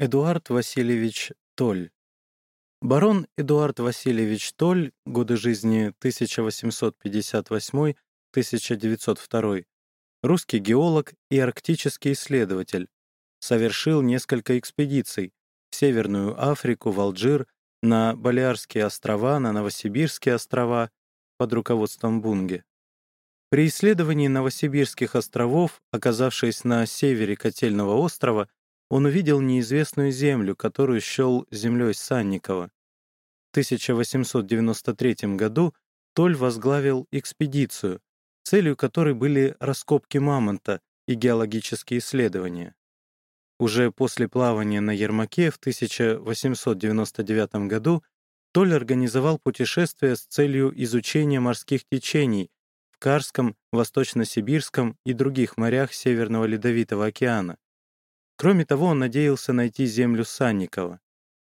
Эдуард Васильевич Толь. Барон Эдуард Васильевич Толь, годы жизни 1858-1902, русский геолог и арктический исследователь, совершил несколько экспедиций в Северную Африку, в Алжир, на Балиарские острова, на Новосибирские острова под руководством Бунге. При исследовании Новосибирских островов, оказавшись на севере Котельного острова, он увидел неизвестную землю, которую счел землей Санникова. В 1893 году Толь возглавил экспедицию, целью которой были раскопки мамонта и геологические исследования. Уже после плавания на Ермаке в 1899 году Толь организовал путешествие с целью изучения морских течений в Карском, Восточно-Сибирском и других морях Северного Ледовитого океана. Кроме того, он надеялся найти землю Санникова.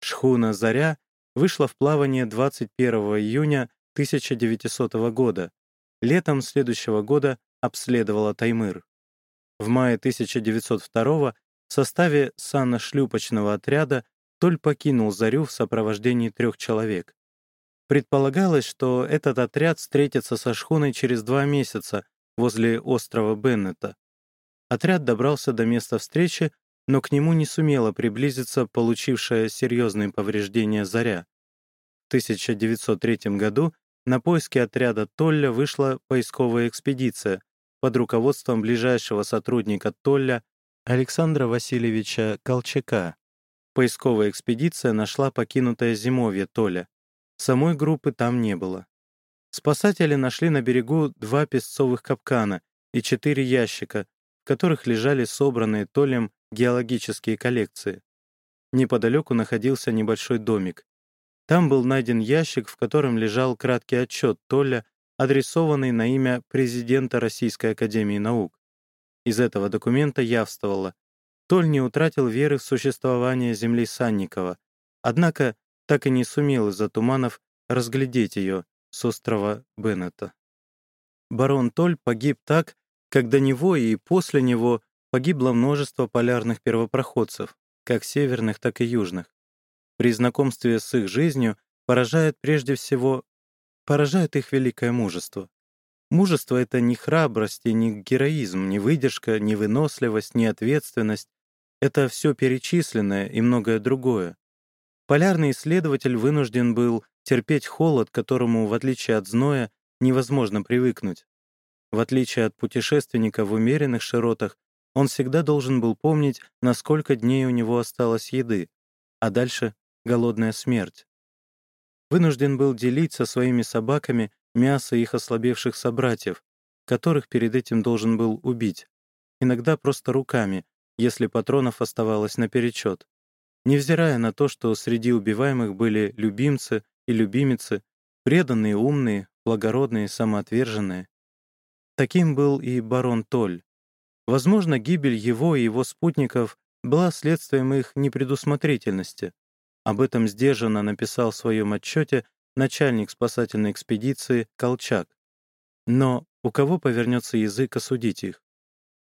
Шхуна «Заря» вышла в плавание 21 июня 1900 года. Летом следующего года обследовала Таймыр. В мае 1902 в составе санно-шлюпочного отряда Толь покинул Зарю в сопровождении трех человек. Предполагалось, что этот отряд встретится со шхуной через два месяца возле острова Беннета. Отряд добрался до места встречи, но к нему не сумела приблизиться получившая серьезные повреждения «Заря». В 1903 году на поиски отряда Толля вышла поисковая экспедиция под руководством ближайшего сотрудника Толля Александра Васильевича Колчака. Поисковая экспедиция нашла покинутое зимовье Толя. Самой группы там не было. Спасатели нашли на берегу два песцовых капкана и четыре ящика, в которых лежали собранные Толем геологические коллекции. Неподалеку находился небольшой домик. Там был найден ящик, в котором лежал краткий отчет Толля, адресованный на имя президента Российской Академии Наук. Из этого документа явствовало, Толь не утратил веры в существование земли Санникова, однако так и не сумел из-за туманов разглядеть ее с острова Беннета. Барон Толь погиб так, как до него и после него погибло множество полярных первопроходцев, как северных, так и южных. При знакомстве с их жизнью поражает прежде всего поражает их великое мужество. Мужество — это не храбрость и не героизм, не выдержка, не выносливость, не ответственность. Это все перечисленное и многое другое. Полярный исследователь вынужден был терпеть холод, которому, в отличие от зноя, невозможно привыкнуть. В отличие от путешественника в умеренных широтах, он всегда должен был помнить, на сколько дней у него осталось еды, а дальше — голодная смерть. Вынужден был делить со своими собаками мясо их ослабевших собратьев, которых перед этим должен был убить, иногда просто руками, если патронов оставалось наперечет, невзирая на то, что среди убиваемых были любимцы и любимицы, преданные, умные, благородные, самоотверженные. Таким был и барон Толь. Возможно, гибель его и его спутников была следствием их непредусмотрительности. Об этом сдержанно написал в своем отчете начальник спасательной экспедиции Колчак. Но у кого повернется язык осудить их?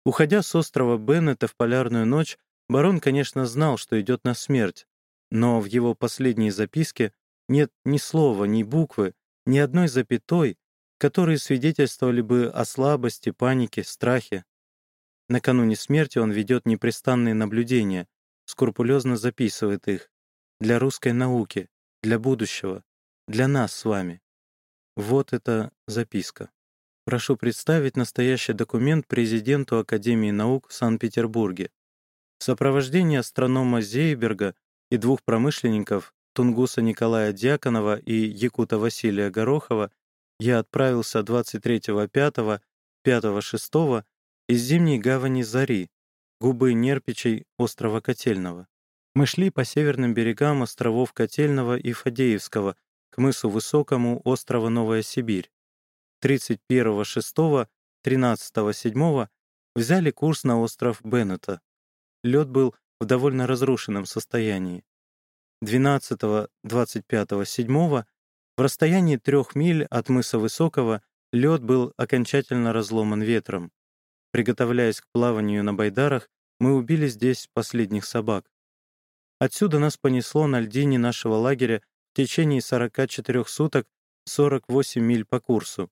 Уходя с острова Беннета в полярную ночь, барон, конечно, знал, что идет на смерть, но в его последней записке нет ни слова, ни буквы, ни одной запятой, которые свидетельствовали бы о слабости, панике, страхе. Накануне смерти он ведет непрестанные наблюдения, скрупулезно записывает их. Для русской науки, для будущего, для нас с вами. Вот эта записка. Прошу представить настоящий документ президенту Академии наук в Санкт-Петербурге. В сопровождении астронома Зейберга и двух промышленников Тунгуса Николая Дьяконова и Якута Василия Горохова я отправился 23.05, 5.06 из зимней гавани Зари, губы Нерпичей острова Котельного. Мы шли по северным берегам островов Котельного и Фадеевского к мысу Высокому острова Новая Сибирь. 31.06, 13.07 взяли курс на остров Беннета. Лед был в довольно разрушенном состоянии. 12-25-7 в расстоянии трех миль от мыса Высокого лед был окончательно разломан ветром. Приготовляясь к плаванию на байдарах, мы убили здесь последних собак. Отсюда нас понесло на льдине нашего лагеря в течение 44 суток 48 миль по курсу.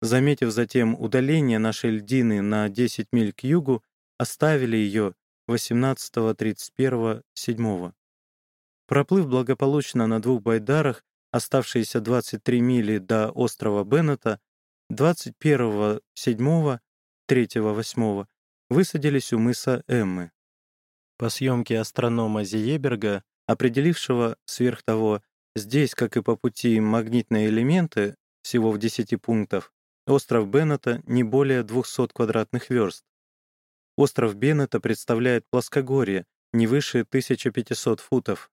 Заметив затем удаление нашей льдины на 10 миль к югу, оставили ее 18-31-7. Проплыв благополучно на двух байдарах, оставшиеся 23 мили до острова Беннета, 21-7, 3-8 высадились у мыса Эммы. По съемке астронома Зиеберга, определившего сверх того, здесь, как и по пути, магнитные элементы, всего в 10 пунктов, остров Беннета не более 200 квадратных верст. Остров Беннета представляет плоскогорье, не выше 1500 футов.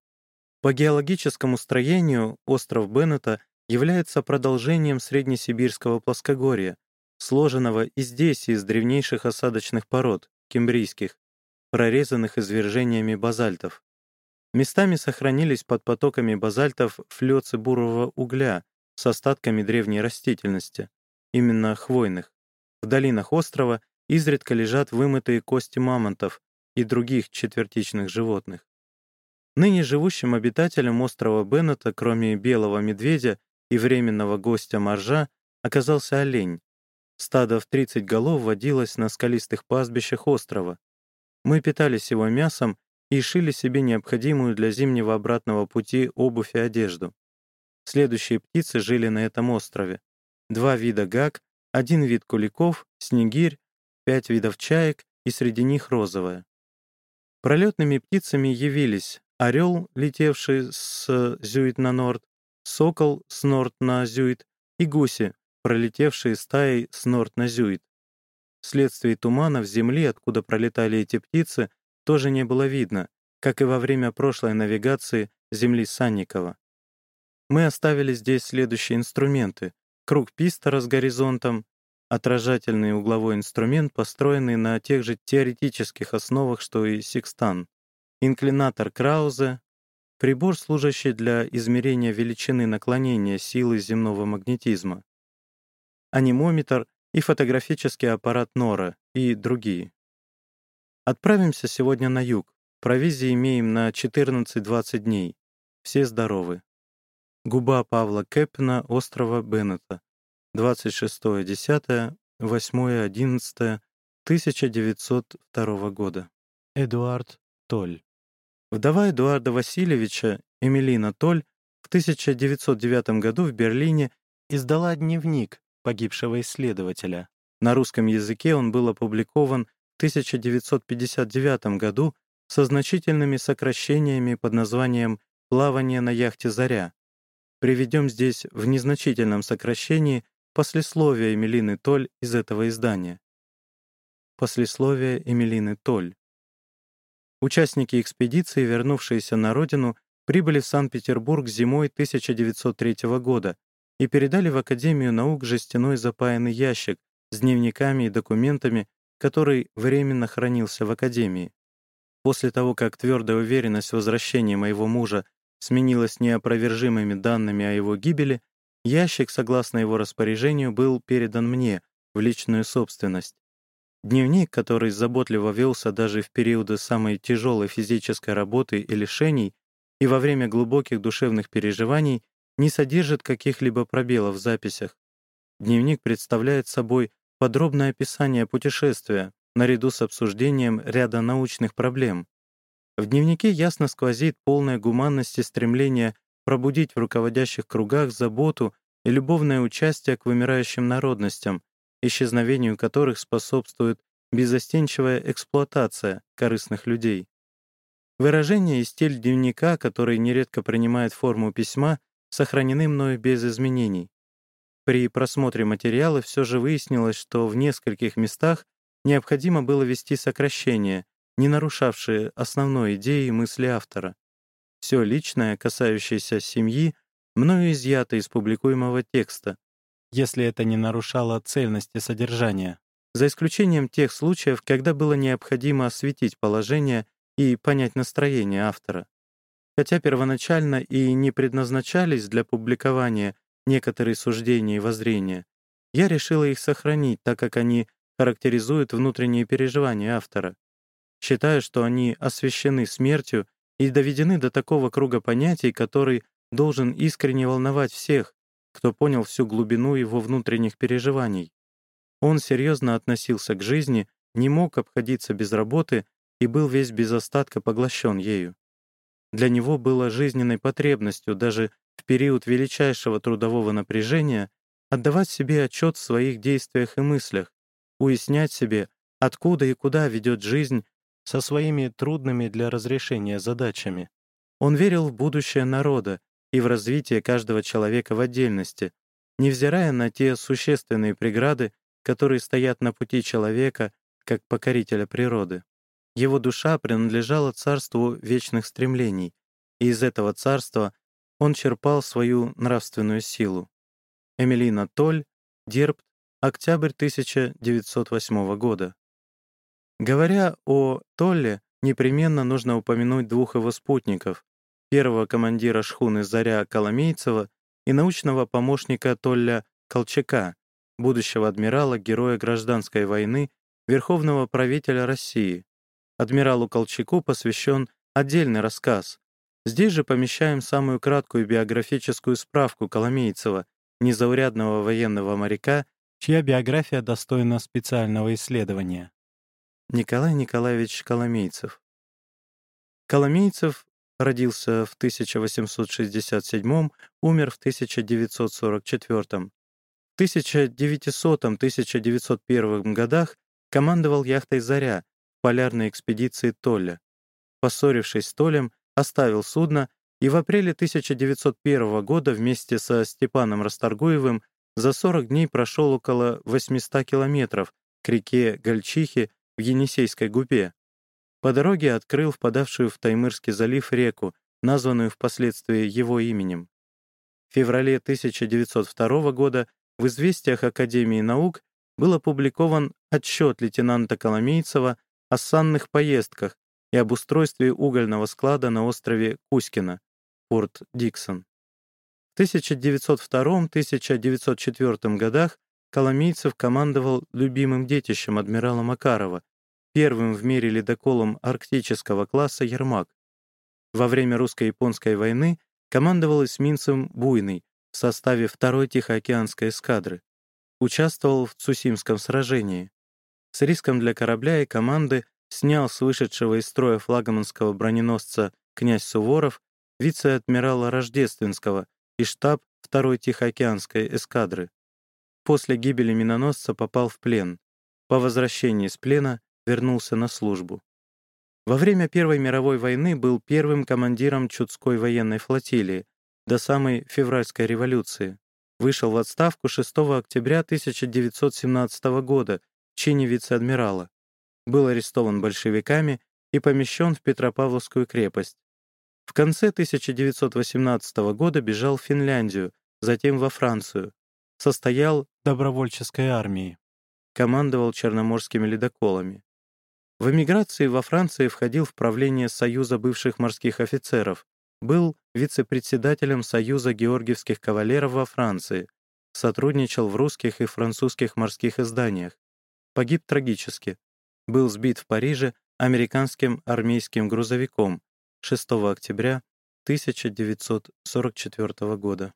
По геологическому строению остров Беннета является продолжением среднесибирского плоскогорья, сложенного и здесь из древнейших осадочных пород, кембрийских, прорезанных извержениями базальтов. Местами сохранились под потоками базальтов флёцы бурового угля с остатками древней растительности, именно хвойных. В долинах острова изредка лежат вымытые кости мамонтов и других четвертичных животных. Ныне живущим обитателем острова Беннета, кроме белого медведя и временного гостя моржа, оказался олень. Стадо в 30 голов водилось на скалистых пастбищах острова. Мы питались его мясом и шили себе необходимую для зимнего обратного пути обувь и одежду. Следующие птицы жили на этом острове. Два вида гак, один вид куликов, снегирь, пять видов чаек и среди них розовая. Пролетными птицами явились орел, летевший с Зюит на Норд, сокол с Норд на Зюит и гуси, пролетевшие стаей с Норд на Зюит. Вследствие тумана в земле, откуда пролетали эти птицы, тоже не было видно, как и во время прошлой навигации земли Санникова. Мы оставили здесь следующие инструменты. Круг пистора с горизонтом, отражательный угловой инструмент, построенный на тех же теоретических основах, что и секстан, инклинатор Краузе, прибор, служащий для измерения величины наклонения силы земного магнетизма, анимометр и фотографический аппарат Нора и другие. Отправимся сегодня на юг. Провизии имеем на 14-20 дней. Все здоровы. Губа Павла Кэппена, острова Беннета. 26.10.08.11.1902 года. Эдуард Толь. Вдова Эдуарда Васильевича, Эмилина Толь, в 1909 году в Берлине издала дневник, погибшего исследователя. На русском языке он был опубликован в 1959 году со значительными сокращениями под названием «Плавание на яхте «Заря». Приведем здесь в незначительном сокращении послесловие Эмилины Толь из этого издания. Послесловие Эмилины Толь. Участники экспедиции, вернувшиеся на родину, прибыли в Санкт-Петербург зимой 1903 года и передали в Академию наук жестяной запаянный ящик с дневниками и документами, который временно хранился в Академии. После того, как твердая уверенность в возвращении моего мужа сменилась неопровержимыми данными о его гибели, ящик, согласно его распоряжению, был передан мне в личную собственность. Дневник, который заботливо велся даже в периоды самой тяжелой физической работы и лишений и во время глубоких душевных переживаний, не содержит каких-либо пробелов в записях. Дневник представляет собой подробное описание путешествия наряду с обсуждением ряда научных проблем. В дневнике ясно сквозит полная гуманность и стремление пробудить в руководящих кругах заботу и любовное участие к вымирающим народностям, исчезновению которых способствует безостенчивая эксплуатация корыстных людей. Выражение и стиль дневника, который нередко принимает форму письма, сохранены мною без изменений. При просмотре материала все же выяснилось, что в нескольких местах необходимо было ввести сокращения, не нарушавшие основной идеи и мысли автора. Все личное, касающееся семьи, мною изъято из публикуемого текста, если это не нарушало цельности содержания, за исключением тех случаев, когда было необходимо осветить положение и понять настроение автора. Хотя первоначально и не предназначались для публикования некоторые суждения и воззрения, я решила их сохранить, так как они характеризуют внутренние переживания автора. Считаю, что они освещены смертью и доведены до такого круга понятий, который должен искренне волновать всех, кто понял всю глубину его внутренних переживаний. Он серьезно относился к жизни, не мог обходиться без работы и был весь без остатка поглощен ею. Для него было жизненной потребностью даже в период величайшего трудового напряжения отдавать себе отчет в своих действиях и мыслях, уяснять себе, откуда и куда ведет жизнь со своими трудными для разрешения задачами. Он верил в будущее народа и в развитие каждого человека в отдельности, невзирая на те существенные преграды, которые стоят на пути человека как покорителя природы. Его душа принадлежала царству вечных стремлений, и из этого царства он черпал свою нравственную силу. Эмилина Толь, Дербт, октябрь 1908 года. Говоря о Толле, непременно нужно упомянуть двух его спутников, первого командира шхуны «Заря» Коломейцева и научного помощника Толля Колчака, будущего адмирала, героя гражданской войны, верховного правителя России. Адмиралу Колчаку посвящен отдельный рассказ. Здесь же помещаем самую краткую биографическую справку Коломейцева, незаурядного военного моряка, чья биография достойна специального исследования. Николай Николаевич Коломейцев. Коломейцев родился в 1867, умер в 1944. В 1900-1901 годах командовал яхтой «Заря» полярной экспедиции Толля. Поссорившись с Толем, оставил судно и в апреле 1901 года вместе со Степаном Расторгуевым за 40 дней прошел около 800 километров к реке Гольчихи в Енисейской губе. По дороге открыл впадавшую в Таймырский залив реку, названную впоследствии его именем. В феврале 1902 года в «Известиях Академии наук» был опубликован отчет лейтенанта Коломейцева о санных поездках и об устройстве угольного склада на острове Кузькино, порт Диксон. В 1902-1904 годах Коломейцев командовал любимым детищем адмирала Макарова, первым в мире ледоколом арктического класса «Ермак». Во время русско-японской войны командовал эсминцем «Буйный» в составе второй Тихоокеанской эскадры. Участвовал в Цусимском сражении. С риском для корабля и команды снял с вышедшего из строя флагманского броненосца князь Суворов вице-адмирала Рождественского и штаб второй Тихоокеанской эскадры. После гибели миноносца попал в плен. По возвращении с плена вернулся на службу. Во время Первой мировой войны был первым командиром Чудской военной флотилии до самой февральской революции. Вышел в отставку 6 октября 1917 года чине вице-адмирала. Был арестован большевиками и помещен в Петропавловскую крепость. В конце 1918 года бежал в Финляндию, затем во Францию. Состоял в добровольческой армии. Командовал черноморскими ледоколами. В эмиграции во Франции входил в правление Союза бывших морских офицеров, был вице-председателем Союза георгиевских кавалеров во Франции, сотрудничал в русских и французских морских изданиях. Погиб трагически. Был сбит в Париже американским армейским грузовиком 6 октября 1944 года.